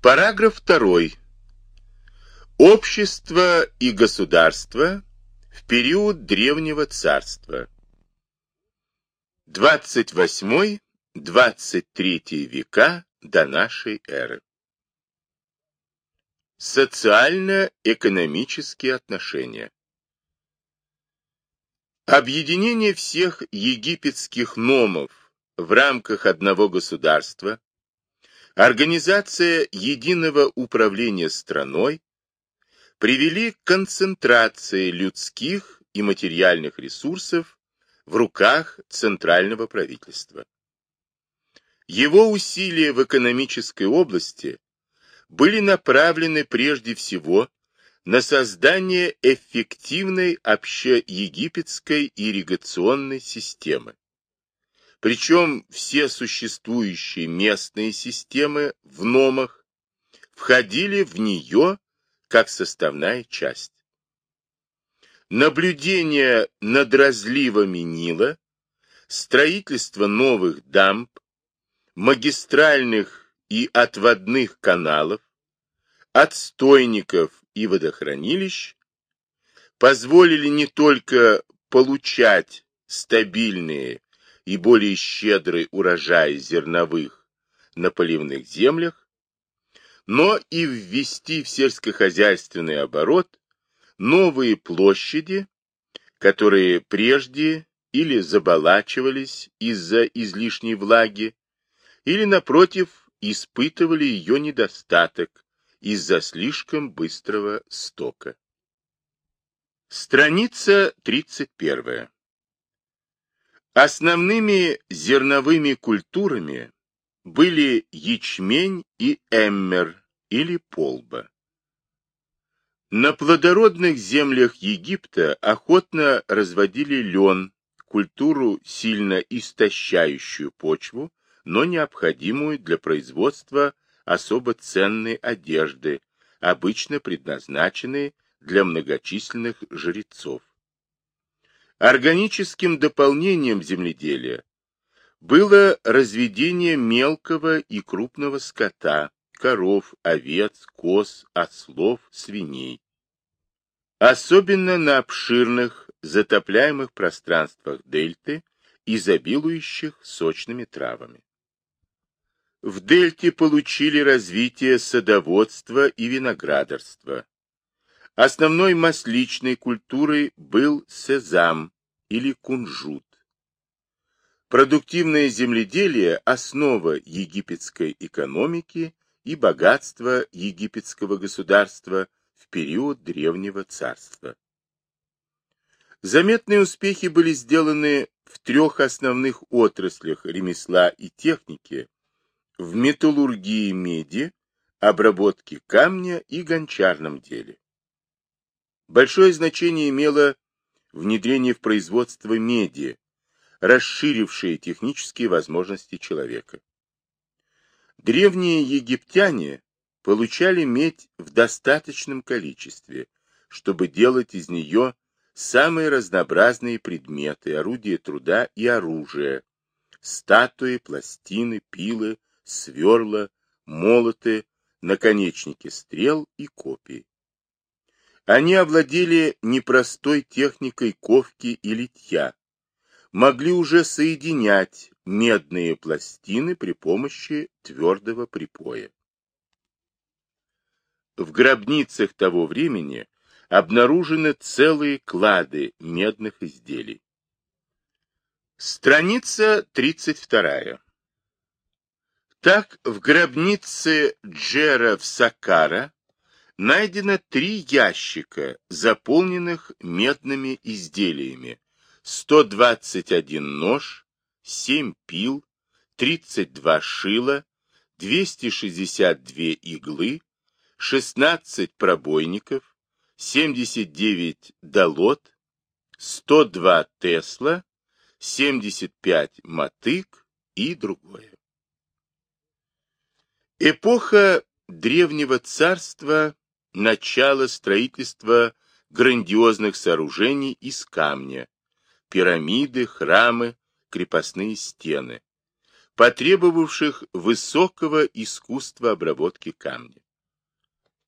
Параграф 2. Общество и государство в период Древнего Царства. 28-23 века до нашей эры. Социально-экономические отношения. Объединение всех египетских номов в рамках одного государства, организация единого управления страной привели к концентрации людских и материальных ресурсов в руках центрального правительства. Его усилия в экономической области были направлены прежде всего на создание эффективной общеегипетской ирригационной системы. Причем все существующие местные системы в номах входили в нее как составная часть. Наблюдение над разливами Нила, строительство новых дамб, магистральных и отводных каналов, отстойников и водохранилищ позволили не только получать стабильные и более щедрый урожай зерновых на поливных землях, но и ввести в сельскохозяйственный оборот новые площади, которые прежде или заболачивались из-за излишней влаги, или, напротив, испытывали ее недостаток из-за слишком быстрого стока. Страница 31. Основными зерновыми культурами были ячмень и эммер или полба. На плодородных землях Египта охотно разводили лен, культуру, сильно истощающую почву, но необходимую для производства особо ценной одежды, обычно предназначенной для многочисленных жрецов. Органическим дополнением земледелия было разведение мелкого и крупного скота, коров, овец, коз, ослов, свиней. Особенно на обширных затопляемых пространствах дельты, изобилующих сочными травами. В дельте получили развитие садоводства и виноградарства. Основной масличной культурой был сезам или кунжут. Продуктивное земледелие – основа египетской экономики и богатства египетского государства в период Древнего Царства. Заметные успехи были сделаны в трех основных отраслях ремесла и техники – в металлургии меди, обработке камня и гончарном деле. Большое значение имело внедрение в производство меди, расширившие технические возможности человека. Древние египтяне получали медь в достаточном количестве, чтобы делать из нее самые разнообразные предметы, орудия труда и оружие, статуи, пластины, пилы, сверла, молоты, наконечники стрел и копий. Они овладели непростой техникой ковки и литья, могли уже соединять медные пластины при помощи твердого припоя. В гробницах того времени обнаружены целые клады медных изделий. Страница 32. Так, в гробнице Джера в Сакара найдено три ящика, заполненных медными изделиями, 121 нож, 7 пил, 32 шила, 262 иглы, 16 пробойников, 79 долот, 102 тесла, 75 мотык и другое. Эпоха Древнего Царства, начало строительства грандиозных сооружений из камня, пирамиды, храмы, крепостные стены. потребовавших высокого искусства обработки камня.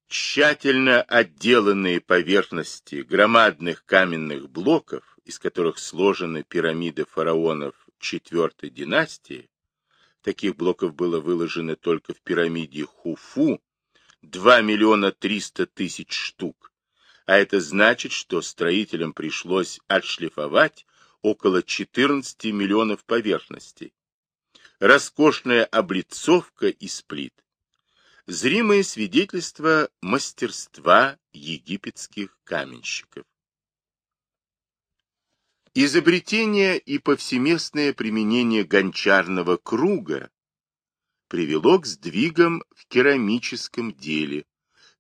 Тщательно отделанные поверхности громадных каменных блоков, из которых сложены пирамиды фараонов четвертой династии, таких блоков было выложено только в пирамиде Хуфу 2 миллиона 300 тысяч штук, а это значит, что строителям пришлось отшлифовать около 14 миллионов поверхностей. Роскошная облицовка из плит зримое свидетельство мастерства египетских каменщиков. Изобретение и повсеместное применение гончарного круга привело к сдвигам в керамическом деле,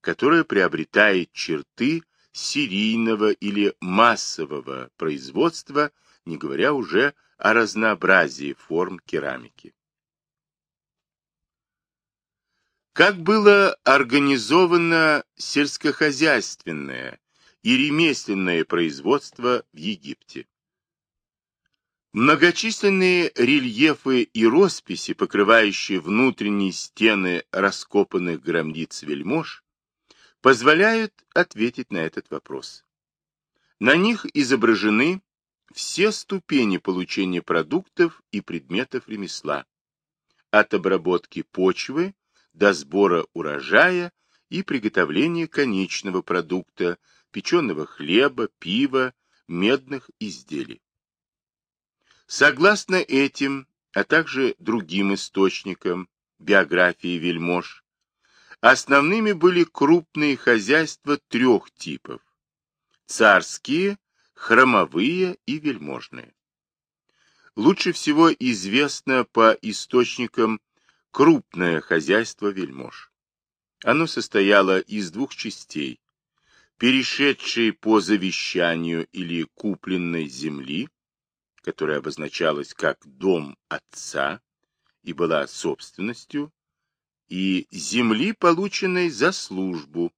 которое приобретает черты серийного или массового производства, не говоря уже о разнообразии форм керамики. Как было организовано сельскохозяйственное и ремесленное производство в Египте? Многочисленные рельефы и росписи, покрывающие внутренние стены раскопанных гробниц вельмож, позволяют ответить на этот вопрос. На них изображены все ступени получения продуктов и предметов ремесла, от обработки почвы до сбора урожая и приготовления конечного продукта, печеного хлеба, пива, медных изделий. Согласно этим, а также другим источникам биографии вельмож, основными были крупные хозяйства трех типов – царские, хромовые и вельможные. Лучше всего известно по источникам крупное хозяйство вельмож. Оно состояло из двух частей, перешедшей по завещанию или купленной земли, которая обозначалась как дом отца и была собственностью, и земли, полученной за службу,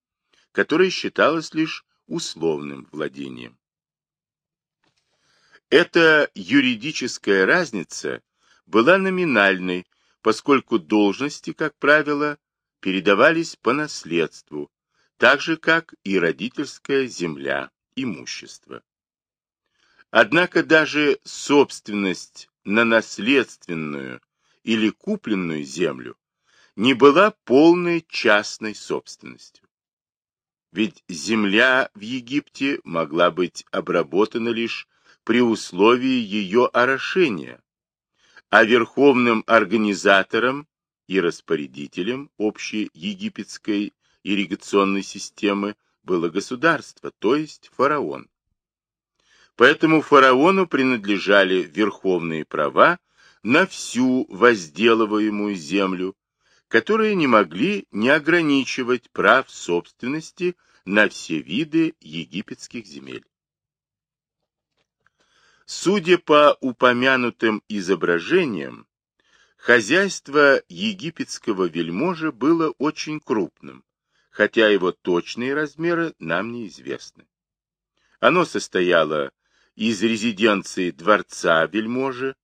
которая считалась лишь условным владением. Эта юридическая разница была номинальной поскольку должности, как правило, передавались по наследству, так же, как и родительская земля, имущество. Однако даже собственность на наследственную или купленную землю не была полной частной собственностью. Ведь земля в Египте могла быть обработана лишь при условии ее орошения, а верховным организатором и распорядителем общей египетской ирригационной системы было государство, то есть фараон. Поэтому фараону принадлежали верховные права на всю возделываемую землю, которые не могли не ограничивать прав собственности на все виды египетских земель. Судя по упомянутым изображениям, хозяйство египетского вельможи было очень крупным, хотя его точные размеры нам неизвестны. Оно состояло из резиденции дворца вельможи,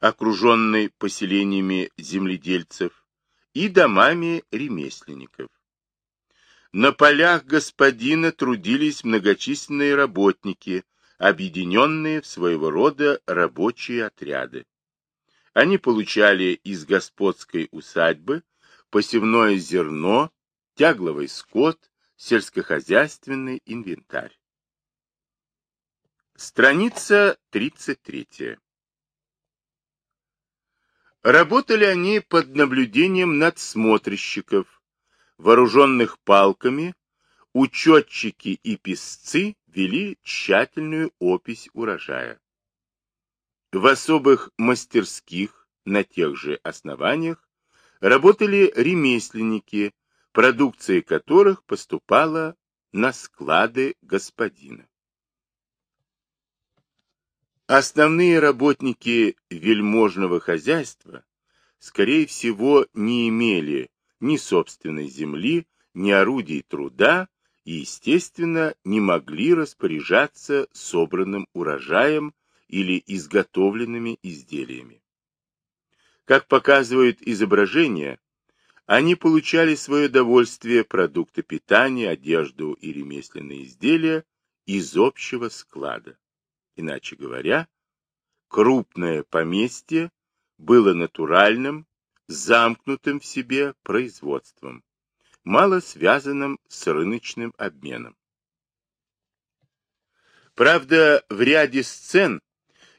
окруженной поселениями земледельцев, и домами ремесленников. На полях господина трудились многочисленные работники – объединенные в своего рода рабочие отряды. Они получали из господской усадьбы посевное зерно, тягловый скот, сельскохозяйственный инвентарь. Страница 33. Работали они под наблюдением надсмотрщиков, вооруженных палками, учетчики и писцы вели тщательную опись урожая. В особых мастерских на тех же основаниях работали ремесленники, продукция которых поступала на склады господина. Основные работники вельможного хозяйства, скорее всего, не имели ни собственной земли, ни орудий труда, и, естественно, не могли распоряжаться собранным урожаем или изготовленными изделиями. Как показывают изображения, они получали свое довольствие, продукты питания, одежду и ремесленные изделия из общего склада. Иначе говоря, крупное поместье было натуральным, замкнутым в себе производством, мало связанным с рыночным обменом. Правда, в ряде сцен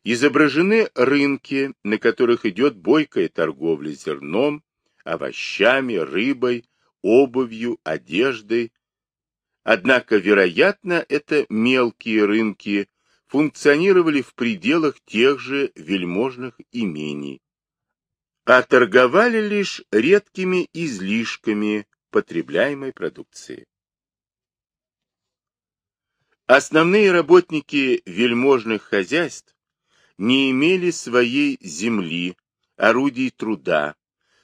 изображены рынки, на которых идет бойкая торговля зерном, овощами, рыбой, обувью, одеждой. Однако, вероятно, это мелкие рынки функционировали в пределах тех же вельможных имений, а торговали лишь редкими излишками потребляемой продукции. Основные работники вельможных хозяйств не имели своей земли, орудий труда,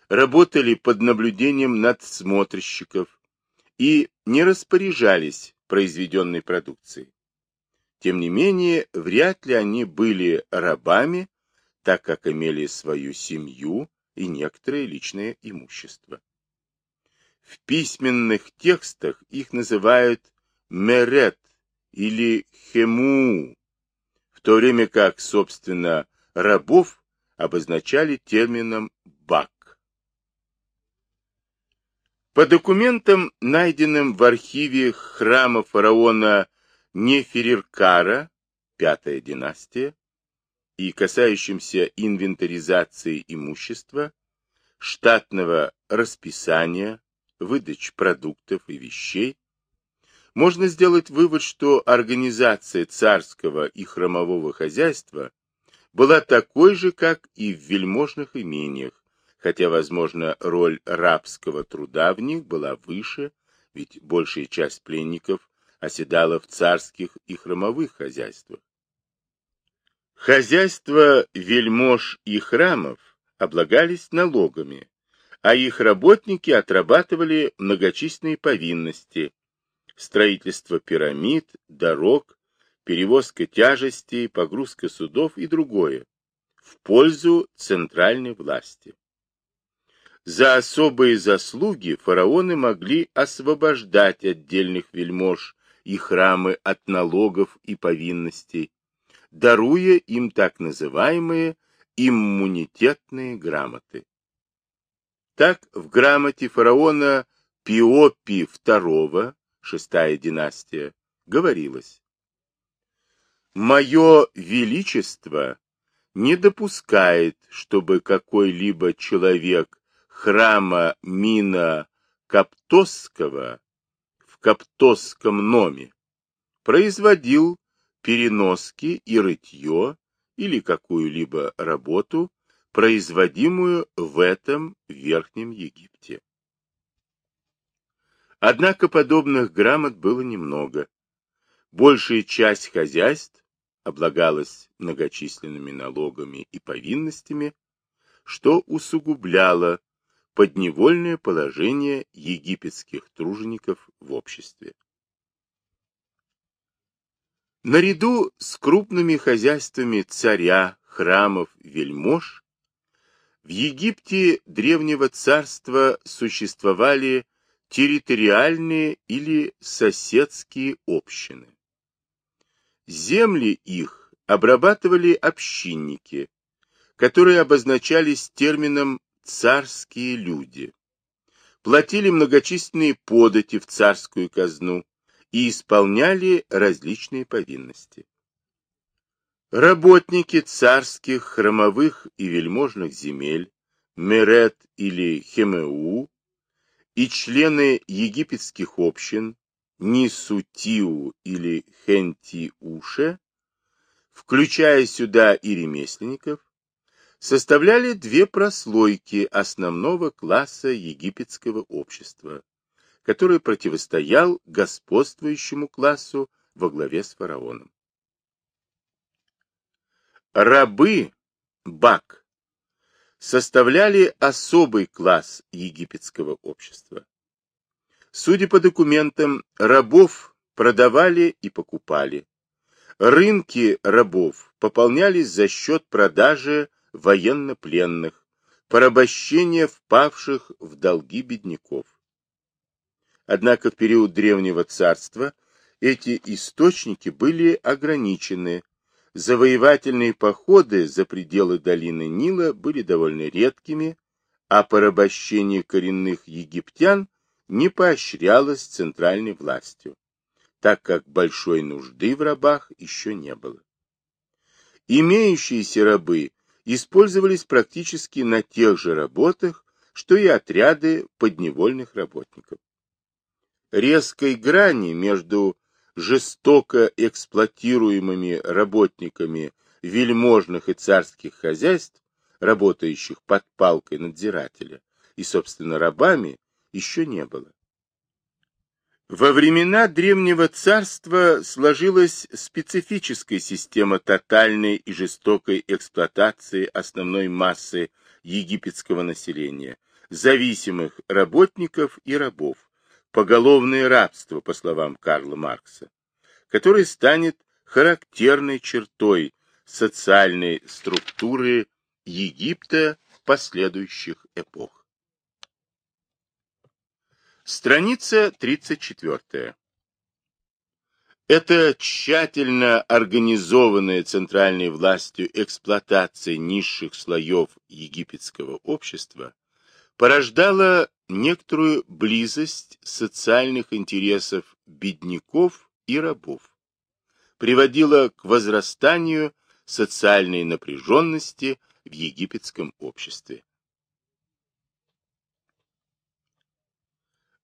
работали под наблюдением надсмотрщиков и не распоряжались произведенной продукцией. Тем не менее, вряд ли они были рабами, так как имели свою семью и некоторое личное имущество. В письменных текстах их называют мерет или хему, в то время как, собственно, рабов обозначали термином бак. По документам, найденным в архиве храма фараона Нефериркара, пятая династия, и касающимся инвентаризации имущества, штатного расписания, выдач продуктов и вещей, можно сделать вывод, что организация царского и храмового хозяйства была такой же, как и в вельможных имениях, хотя, возможно, роль рабского труда в них была выше, ведь большая часть пленников оседала в царских и храмовых хозяйствах. Хозяйства вельмож и храмов облагались налогами, а их работники отрабатывали многочисленные повинности, строительство пирамид, дорог, перевозка тяжестей, погрузка судов и другое, в пользу центральной власти. За особые заслуги фараоны могли освобождать отдельных вельмож и храмы от налогов и повинностей, даруя им так называемые иммунитетные грамоты. Так в грамоте фараона Пиопи II, шестая династия, говорилось «Мое величество не допускает, чтобы какой-либо человек храма Мина Каптосского в Каптосском номе производил переноски и рытье или какую-либо работу, производимую в этом Верхнем Египте. Однако подобных грамот было немного. Большая часть хозяйств облагалась многочисленными налогами и повинностями, что усугубляло подневольное положение египетских тружеников в обществе. Наряду с крупными хозяйствами царя, храмов, вельмож, в Египте древнего царства существовали территориальные или соседские общины. Земли их обрабатывали общинники, которые обозначались термином «царские люди», платили многочисленные подати в царскую казну, и исполняли различные повинности. Работники царских, храмовых и вельможных земель, Мерет или Хемеу, и члены египетских общин, Нисутиу или Хентиуше, включая сюда и ремесленников, составляли две прослойки основного класса египетского общества который противостоял господствующему классу во главе с фараоном. Рабы, бак, составляли особый класс египетского общества. Судя по документам, рабов продавали и покупали. Рынки рабов пополнялись за счет продажи военнопленных, порабощение впавших в долги бедняков. Однако в период Древнего Царства эти источники были ограничены, завоевательные походы за пределы долины Нила были довольно редкими, а порабощение коренных египтян не поощрялось центральной властью, так как большой нужды в рабах еще не было. Имеющиеся рабы использовались практически на тех же работах, что и отряды подневольных работников. Резкой грани между жестоко эксплуатируемыми работниками вельможных и царских хозяйств, работающих под палкой надзирателя, и, собственно, рабами, еще не было. Во времена Древнего Царства сложилась специфическая система тотальной и жестокой эксплуатации основной массы египетского населения, зависимых работников и рабов, поголовное рабство, по словам Карла Маркса, которое станет характерной чертой социальной структуры Египта последующих эпох. Страница 34. Это тщательно организованная центральной властью эксплуатация низших слоев египетского общества порождала некоторую близость социальных интересов бедняков и рабов, приводила к возрастанию социальной напряженности в египетском обществе.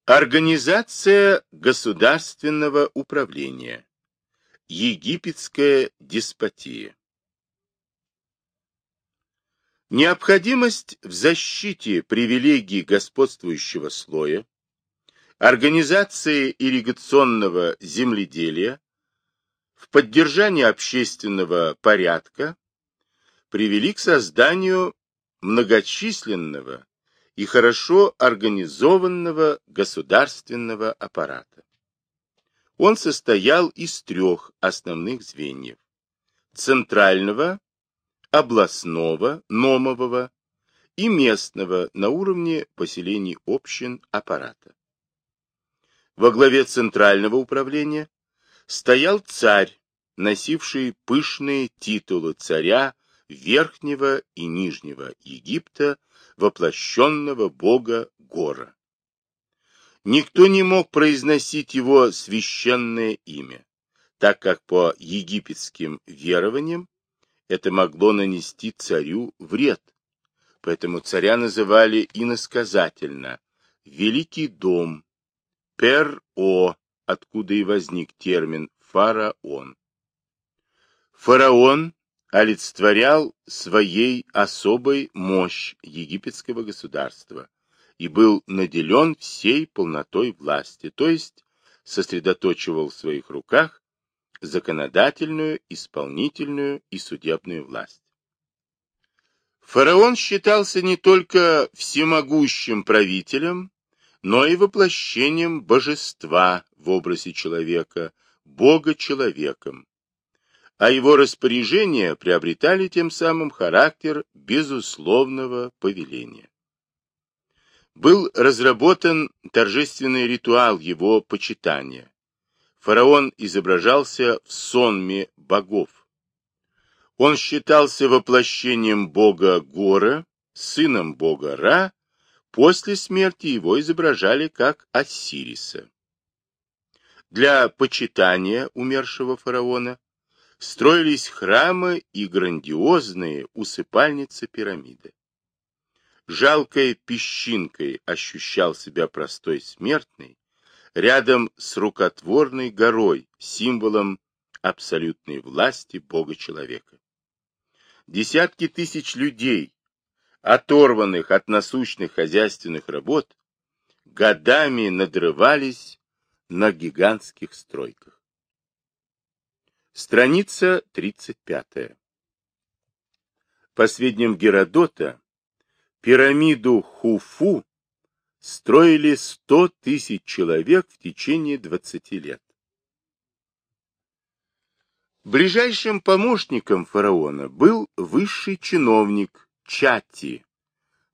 Организация государственного управления. Египетская деспотия. Необходимость в защите привилегий господствующего слоя, организации ирригационного земледелия, в поддержании общественного порядка привели к созданию многочисленного и хорошо организованного государственного аппарата. Он состоял из трех основных звеньев – центрального, областного, номового и местного на уровне поселений общин аппарата. Во главе центрального управления стоял царь, носивший пышные титулы царя Верхнего и Нижнего Египта, воплощенного бога Гора. Никто не мог произносить его священное имя, так как по египетским верованиям это могло нанести царю вред. Поэтому царя называли иносказательно «Великий дом», «Пер-О», откуда и возник термин «фараон». Фараон олицетворял своей особой мощь египетского государства и был наделен всей полнотой власти, то есть сосредоточивал в своих руках законодательную, исполнительную и судебную власть. Фараон считался не только всемогущим правителем, но и воплощением божества в образе человека, бога-человеком, а его распоряжения приобретали тем самым характер безусловного повеления. Был разработан торжественный ритуал его почитания, фараон изображался в сонме богов. Он считался воплощением бога Гора, сыном бога Ра, после смерти его изображали как Осириса. Для почитания умершего фараона строились храмы и грандиозные усыпальницы пирамиды. Жалкой песчинкой ощущал себя простой смертный, рядом с рукотворной горой, символом абсолютной власти Бога-человека. Десятки тысяч людей, оторванных от насущных хозяйственных работ, годами надрывались на гигантских стройках. Страница 35. По сведениям Геродота, пирамиду Хуфу строили 100 тысяч человек в течение 20 лет. Ближайшим помощником фараона был высший чиновник Чати,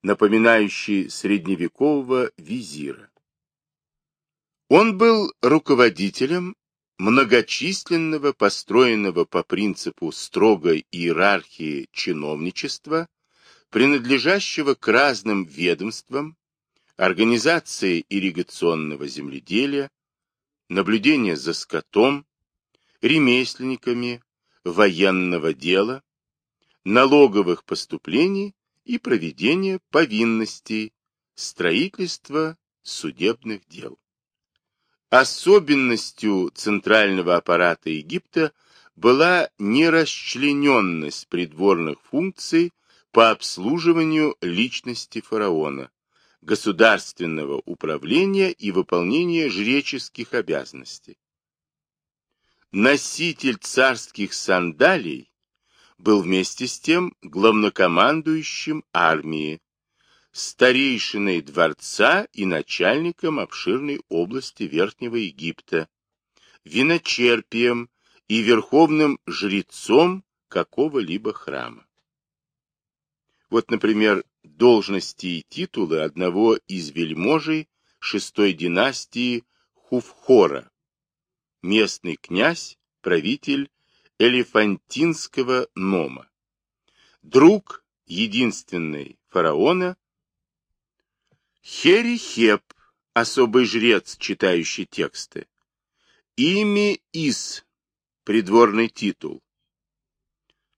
напоминающий средневекового визира. Он был руководителем многочисленного, построенного по принципу строгой иерархии чиновничества, принадлежащего к разным ведомствам, организации ирригационного земледелия, наблюдения за скотом, ремесленниками, военного дела, налоговых поступлений и проведения повинностей, строительства судебных дел. Особенностью центрального аппарата Египта была нерасчлененность придворных функций по обслуживанию личности фараона, государственного управления и выполнения жреческих обязанностей. Носитель царских сандалий был вместе с тем главнокомандующим армии, старейшиной дворца и начальником обширной области Верхнего Египта, виночерпием и верховным жрецом какого-либо храма. Вот, например, должности и титулы одного из вельможей шестой династии Хуфхора, местный князь, правитель Элефантинского Нома, друг единственный фараона Херихеп, особый жрец, читающий тексты. Ими Ис, придворный титул.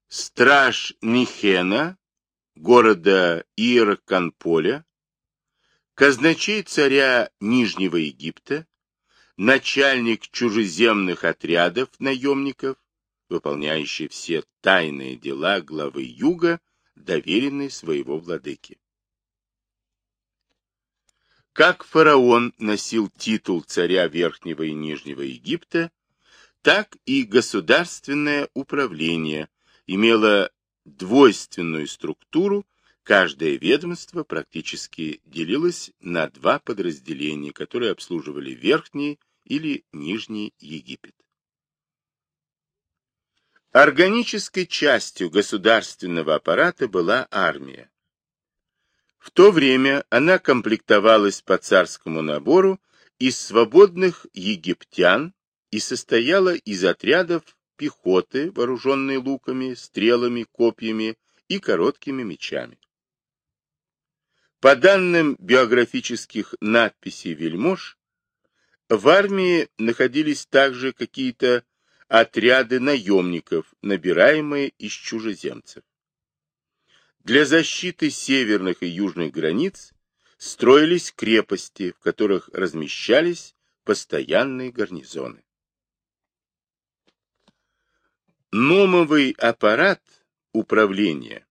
Страж Нихена, города Иерканполя, казначей царя Нижнего Египта, начальник чужеземных отрядов наемников, выполняющий все тайные дела главы Юга, доверенный своего владыки. Как фараон носил титул царя Верхнего и Нижнего Египта, так и государственное управление имело двойственную структуру, каждое ведомство практически делилось на два подразделения, которые обслуживали Верхний или Нижний Египет. Органической частью государственного аппарата была армия. В то время она комплектовалась по царскому набору из свободных египтян и состояла из отрядов пехоты, вооруженной луками, стрелами, копьями и короткими мечами. По данным биографических надписей вельмож, в армии находились также какие-то отряды наемников, набираемые из чужеземцев. Для защиты северных и южных границ строились крепости, в которых размещались постоянные гарнизоны. Номовый аппарат управления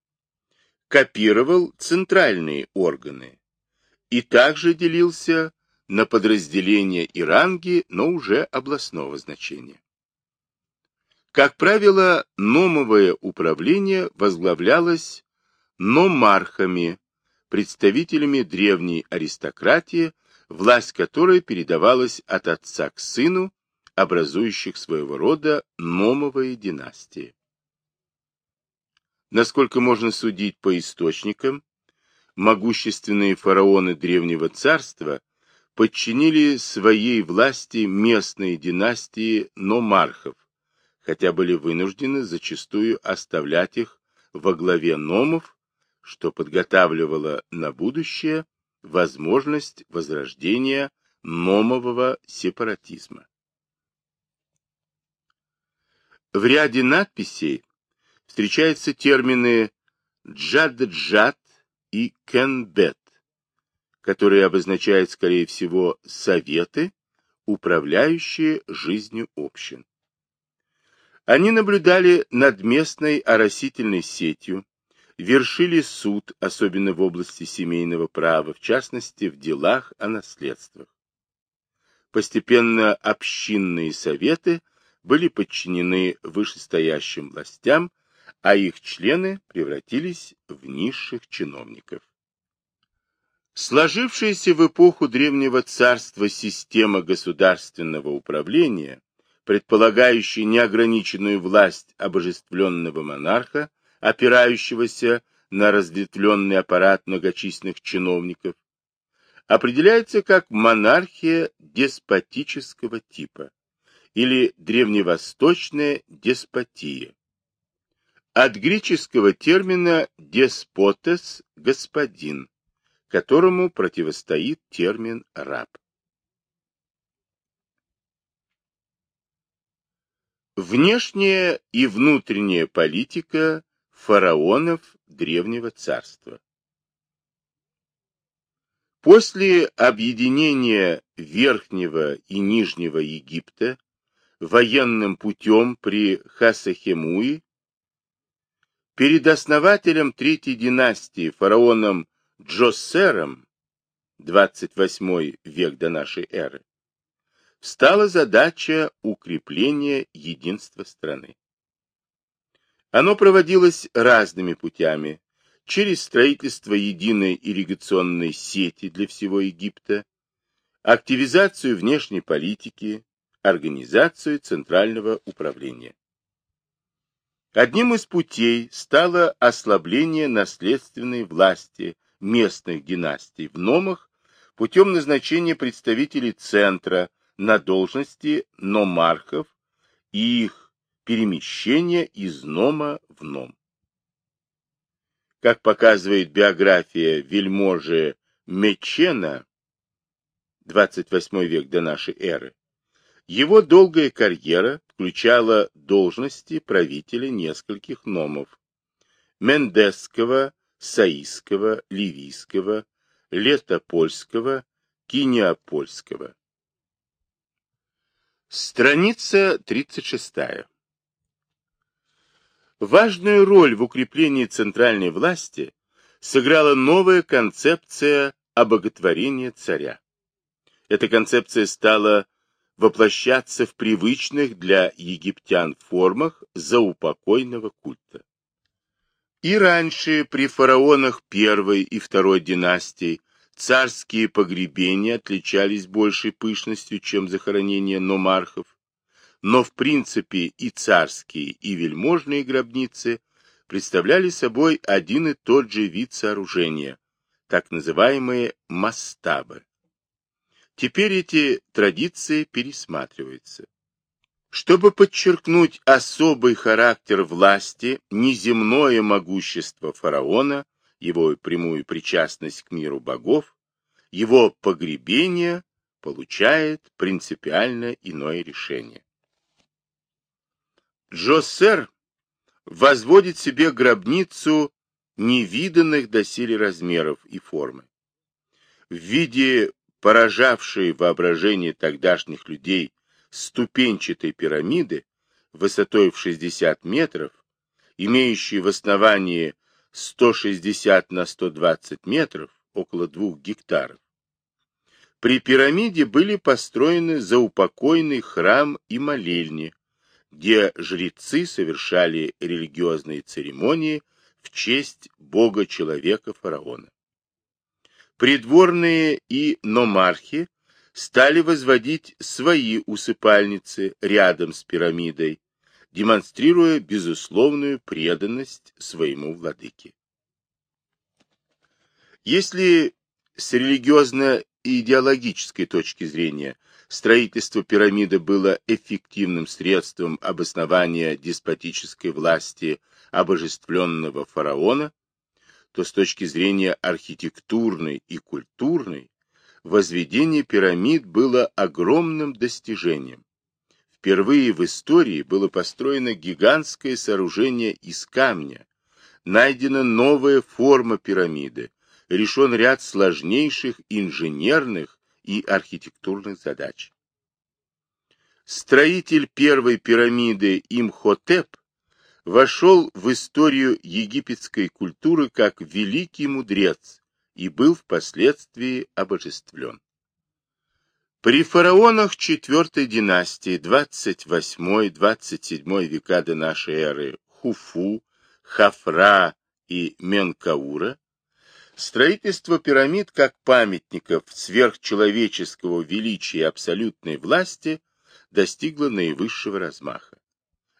копировал центральные органы и также делился на подразделения и ранги, но уже областного значения. Как правило, номовое управление возглавлялось номархами, представителями древней аристократии, власть которой передавалась от отца к сыну, образующих своего рода номовые династии. Насколько можно судить по источникам, могущественные фараоны древнего царства подчинили своей власти местные династии номархов, хотя были вынуждены зачастую оставлять их во главе номов что подготавливало на будущее возможность возрождения номового сепаратизма. В ряде надписей встречаются термины джад-джад и кенбет, которые обозначают, скорее всего, советы, управляющие жизнью общин. Они наблюдали над местной оросительной сетью, вершили суд, особенно в области семейного права, в частности, в делах о наследствах. Постепенно общинные советы были подчинены вышестоящим властям, а их члены превратились в низших чиновников. Сложившаяся в эпоху Древнего Царства система государственного управления, предполагающая неограниченную власть обожествленного монарха, опирающегося на разветвленный аппарат многочисленных чиновников, определяется как монархия деспотического типа или древневосточная деспотия. От греческого термина «деспотес» – «господин», которому противостоит термин «раб». Внешняя и внутренняя политика фараонов Древнего Царства После объединения Верхнего и Нижнего Египта военным путем при Хасахемуи перед основателем Третьей династии фараоном Джосером 28 век до нашей эры стала задача укрепления единства страны. Оно проводилось разными путями, через строительство единой ирригационной сети для всего Египта, активизацию внешней политики, организацию центрального управления. Одним из путей стало ослабление наследственной власти местных династий в Номах путем назначения представителей центра на должности номархов и их перемещения из Нома в Ном. Как показывает биография вельможи Мечена, 28 век до нашей эры, его долгая карьера включала должности правителя нескольких номов – Мендесского, Саисского, Ливийского, Летопольского, Кинеопольского. Страница 36. Важную роль в укреплении центральной власти сыграла новая концепция обоготворения царя. Эта концепция стала воплощаться в привычных для египтян формах заупокойного культа. И раньше при фараонах первой и второй династий Царские погребения отличались большей пышностью, чем захоронения номархов, но в принципе и царские, и вельможные гробницы представляли собой один и тот же вид сооружения, так называемые мастабы. Теперь эти традиции пересматриваются. Чтобы подчеркнуть особый характер власти, неземное могущество фараона – его прямую причастность к миру богов, его погребение получает принципиально иное решение. Джоссер возводит себе гробницу невиданных доселе размеров и формы. В виде поражавшей воображение тогдашних людей ступенчатой пирамиды высотой в 60 метров, имеющей в основании 160 на 120 метров, около двух гектаров. При пирамиде были построены заупокойный храм и молельни, где жрецы совершали религиозные церемонии в честь бога-человека фараона. Придворные и номархи стали возводить свои усыпальницы рядом с пирамидой, демонстрируя безусловную преданность своему владыке. Если с религиозно-идеологической точки зрения строительство пирамиды было эффективным средством обоснования деспотической власти обожествленного фараона, то с точки зрения архитектурной и культурной возведение пирамид было огромным достижением, Впервые в истории было построено гигантское сооружение из камня, найдена новая форма пирамиды, решен ряд сложнейших инженерных и архитектурных задач. Строитель первой пирамиды Имхотеп вошел в историю египетской культуры как великий мудрец и был впоследствии обожествлен. При фараонах четвертой династии 28-27 века до нашей эры Хуфу, Хафра и Менкаура строительство пирамид как памятников сверхчеловеческого величия и абсолютной власти достигло наивысшего размаха.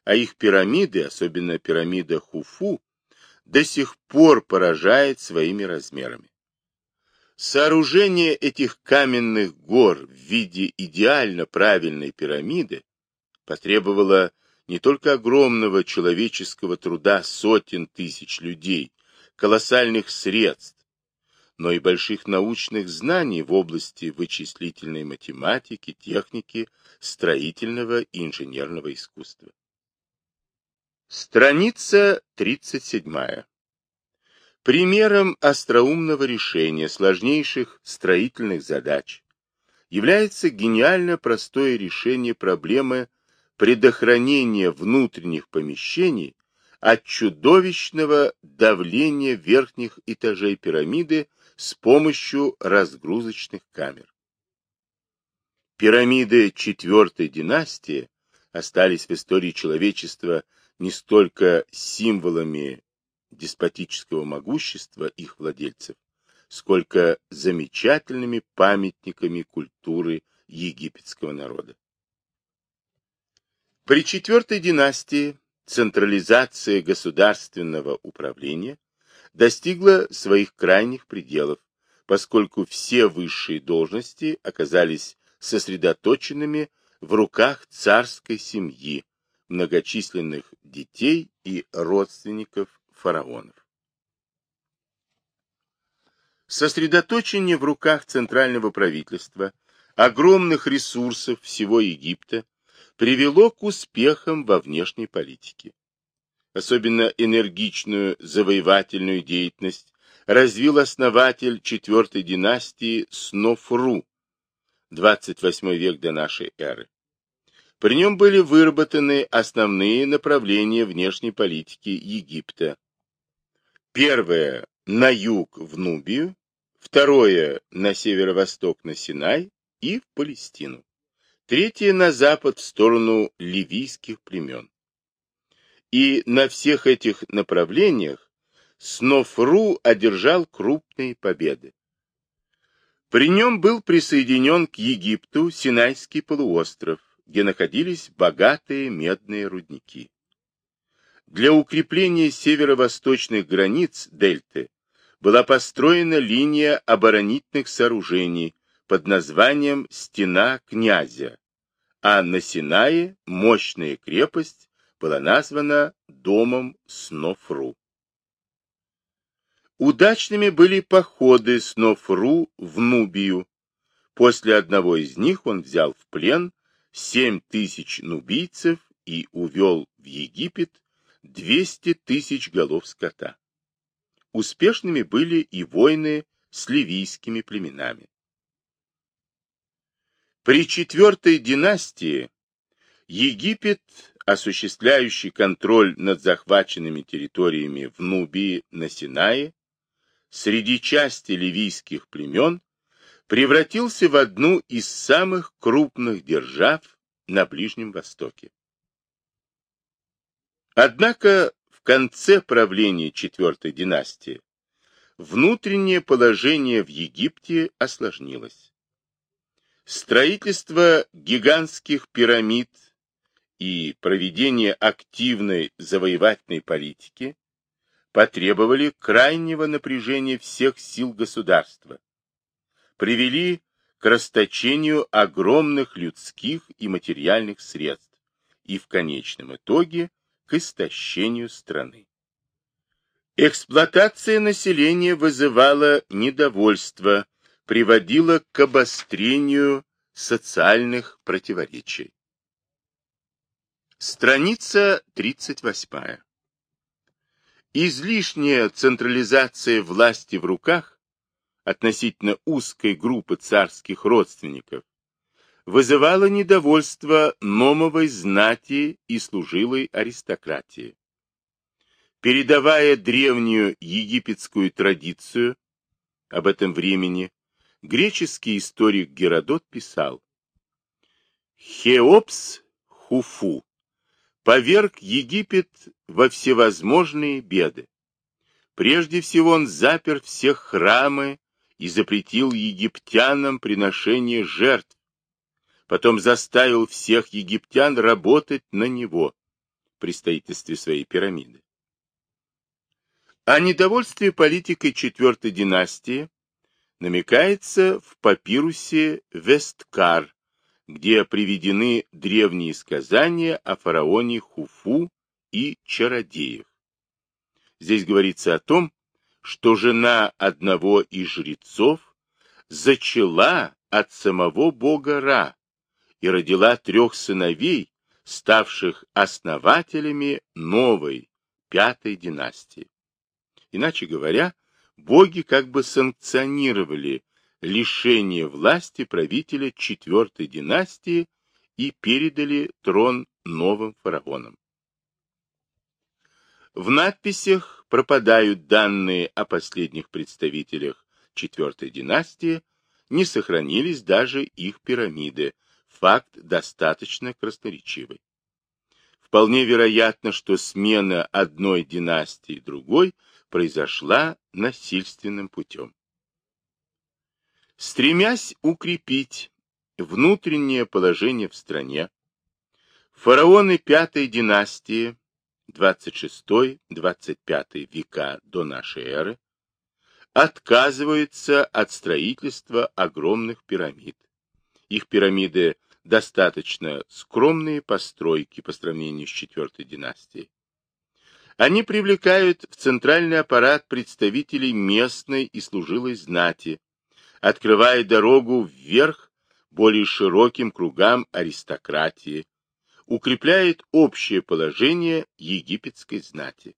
А их пирамиды, особенно пирамида Хуфу, до сих пор поражает своими размерами. Сооружение этих каменных гор в виде идеально правильной пирамиды потребовало не только огромного человеческого труда сотен тысяч людей, колоссальных средств, но и больших научных знаний в области вычислительной математики, техники, строительного и инженерного искусства. Страница 37. Примером остроумного решения сложнейших строительных задач является гениально простое решение проблемы предохранения внутренних помещений от чудовищного давления верхних этажей пирамиды с помощью разгрузочных камер. Пирамиды четвертой династии остались в истории человечества не столько символами деспотического могущества их владельцев, сколько замечательными памятниками культуры египетского народа. При четвертой династии централизация государственного управления достигла своих крайних пределов, поскольку все высшие должности оказались сосредоточенными в руках царской семьи, многочисленных детей и родственников фараонов. Сосредоточение в руках центрального правительства огромных ресурсов всего Египта привело к успехам во внешней политике. Особенно энергичную завоевательную деятельность развил основатель четвертой династии Снофру, 28 век до нашей эры. При нем были выработаны основные направления внешней политики Египта. Первое – на юг в Нубию, второе – на северо-восток на Синай и в Палестину. Третье – на запад в сторону ливийских племен. И на всех этих направлениях Снофру одержал крупные победы. При нем был присоединен к Египту Синайский полуостров, где находились богатые медные рудники. Для укрепления северо-восточных границ дельты была построена линия оборонительных сооружений под названием «Стена князя», а на Синае мощная крепость была названа Домом Снофру. Удачными были походы Снофру в Нубию. После одного из них он взял в плен семь тысяч нубийцев и увел в Египет 200 тысяч голов скота. Успешными были и войны с ливийскими племенами. При четвертой династии Египет, осуществляющий контроль над захваченными территориями в Нубии на Синае, среди части ливийских племен превратился в одну из самых крупных держав на Ближнем Востоке. Однако в конце правления четвертой династии внутреннее положение в Египте осложнилось. Строительство гигантских пирамид и проведение активной завоевательной политики потребовали крайнего напряжения всех сил государства, привели к расточению огромных людских и материальных средств и в конечном итоге к истощению страны. Эксплуатация населения вызывала недовольство, приводила к обострению социальных противоречий. Страница 38. Излишняя централизация власти в руках относительно узкой группы царских родственников вызывала недовольство номовой знати и служилой аристократии. Передавая древнюю египетскую традицию об этом времени, греческий историк Геродот писал «Хеопс Хуфу поверг Египет во всевозможные беды. Прежде всего он запер всех храмы и запретил египтянам приношение жертв. Потом заставил всех египтян работать на него при строительстве своей пирамиды. О недовольстве политикой четвертой династии намекается в папирусе Весткар, где приведены древние сказания о фараоне Хуфу и чародеях. Здесь говорится о том, что жена одного из жрецов зачала от самого бога Ра и родила трех сыновей, ставших основателями новой, пятой династии. Иначе говоря, боги как бы санкционировали лишение власти правителя четвертой династии и передали трон новым фараонам. В надписях пропадают данные о последних представителях четвертой династии, не сохранились даже их пирамиды, факт достаточно красноречивый. Вполне вероятно, что смена одной династии другой произошла насильственным путем. Стремясь укрепить внутреннее положение в стране, фараоны пятой династии 26-25 века до нашей эры отказываются от строительства огромных пирамид. Их пирамиды достаточно скромные постройки по сравнению с четвертой династией. Они привлекают в центральный аппарат представителей местной и служилой знати, открывая дорогу вверх более широким кругам аристократии, укрепляет общее положение египетской знати.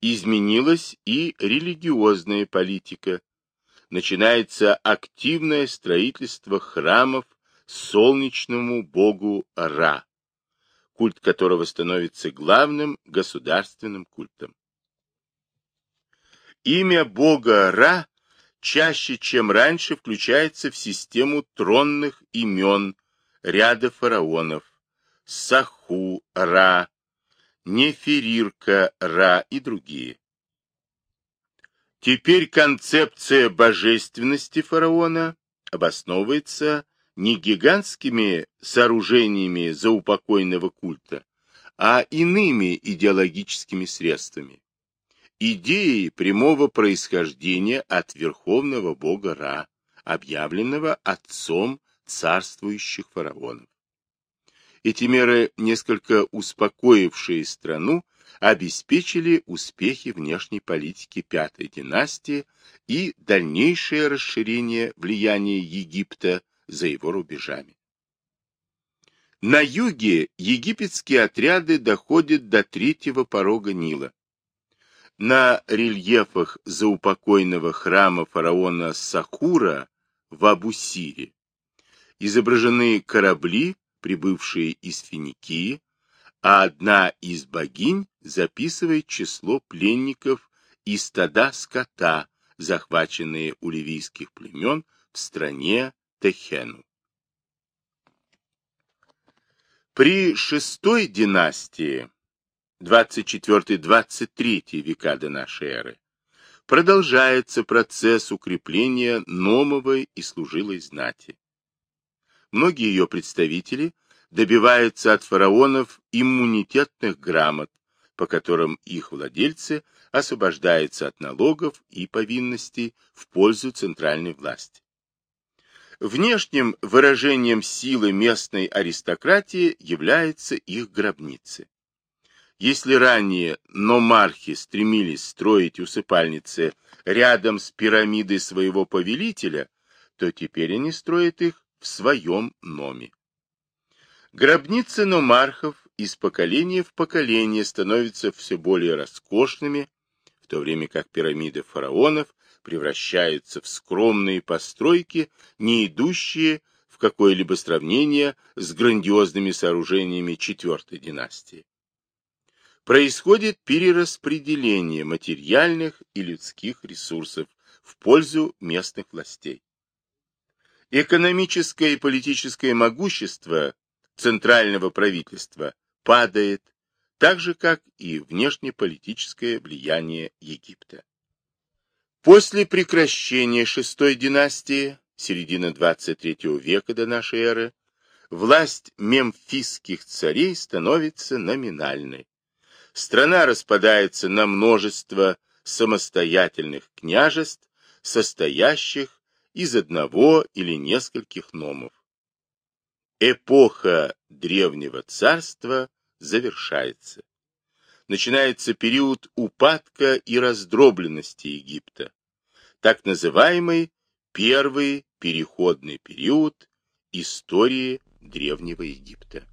Изменилась и религиозная политика. Начинается активное строительство храмов солнечному богу Ра, культ которого становится главным государственным культом. Имя бога Ра чаще, чем раньше, включается в систему тронных имен ряда фараонов Саху Ра, Неферирка Ра и другие. Теперь концепция божественности фараона обосновывается не гигантскими сооружениями заупокойного культа, а иными идеологическими средствами. Идеей прямого происхождения от верховного бога Ра, объявленного отцом царствующих фараонов. Эти меры, несколько успокоившие страну, обеспечили успехи внешней политики пятой династии и дальнейшее расширение влияния Египта за его рубежами. На юге египетские отряды доходят до третьего порога Нила. На рельефах заупокойного храма фараона Сахура в Абусире изображены корабли, прибывшие из Финикии, а одна из богинь записывает число пленников и стада скота, захваченные у ливийских племен в стране Техену. При шестой династии, 24-23 века до нашей эры, продолжается процесс укрепления номовой и служилой знати. Многие ее представители добиваются от фараонов иммунитетных грамот, по которым их владельцы освобождаются от налогов и повинностей в пользу центральной власти. Внешним выражением силы местной аристократии являются их гробницы. Если ранее номархи стремились строить усыпальницы рядом с пирамидой своего повелителя, то теперь они строят их в своем номе. Гробницы номархов из поколения в поколение становятся все более роскошными, в то время как пирамиды фараонов превращаются в скромные постройки, не идущие в какое-либо сравнение с грандиозными сооружениями четвертой династии. Происходит перераспределение материальных и людских ресурсов в пользу местных властей. Экономическое и политическое могущество центрального правительства падает, так же, как и внешнеполитическое влияние Египта. После прекращения шестой династии, середина 23 века до нашей эры, власть мемфисских царей становится номинальной. Страна распадается на множество самостоятельных княжеств, состоящих из одного или нескольких номов. Эпоха Древнего Царства завершается. Начинается период упадка и раздробленности Египта, так называемый Первый переходный период истории Древнего Египта.